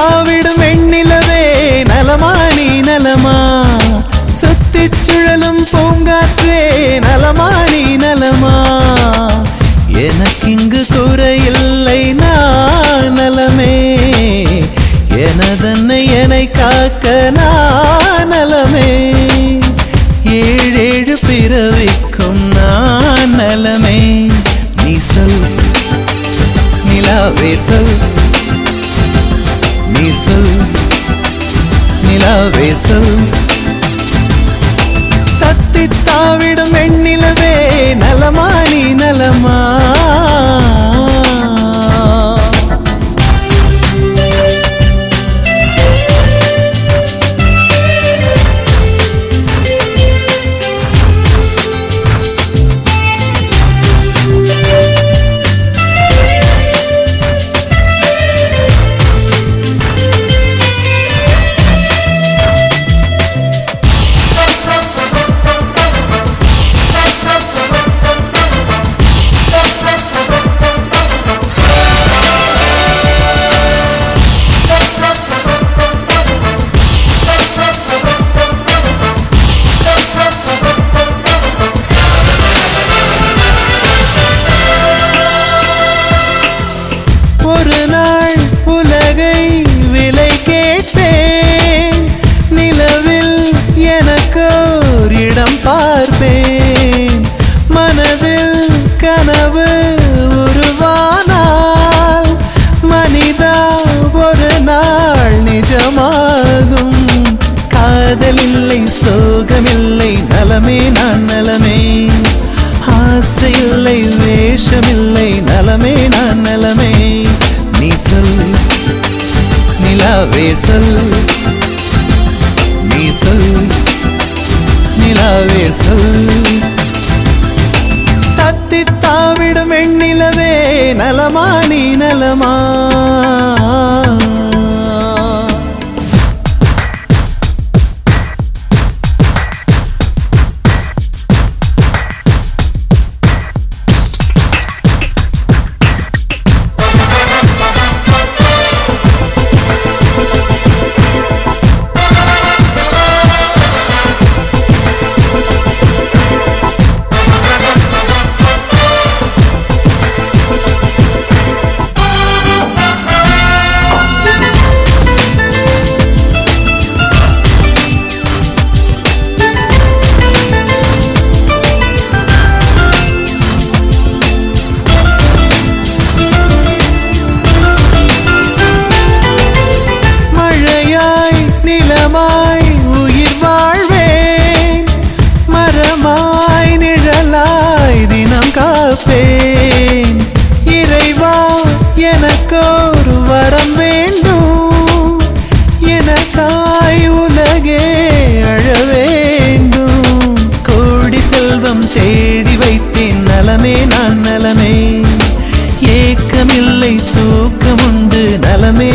விடும் வெண்ணிலவே நலமானி நலமா? சுத்தி சுழலும் பூங்காற்றே நலமானி நலமா? எனக்கிங்கு குறையில்லை நான் நலமே. எனதன்னை என்னை காக்க நான் நலமே. ஏழேழு பிறவிக்கும் நான் நலமே. நீ சொல் நிலாவே சொல். நீ சொல் நிலாவே சொல் தத்தி தாவிடும் எண்ணிலவே நலமா நீ நலமா? நலமே நான் நலமே. நீ சொல் நிலாவே சொல். நீ சொல் நிலாவே சொல். தத்தி தாவிடும் எண்ணிலவே நலமா நீ நலமா.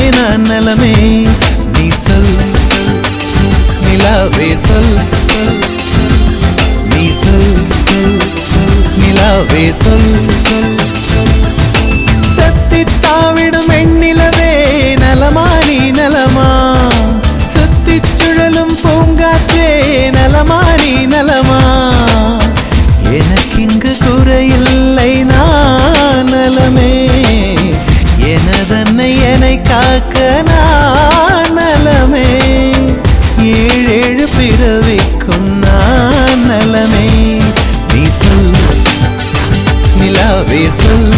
நலமே நான் நலமே நீ சொல் நிலாவே சொல் சொல் நீ சொல் சொல் நிலாவே என்னை என்னை காக்க நான் நலமே. ஏழேழு பிறவிக்கும் நான் நலமே. நீ சொல் நிலாவே சொல்.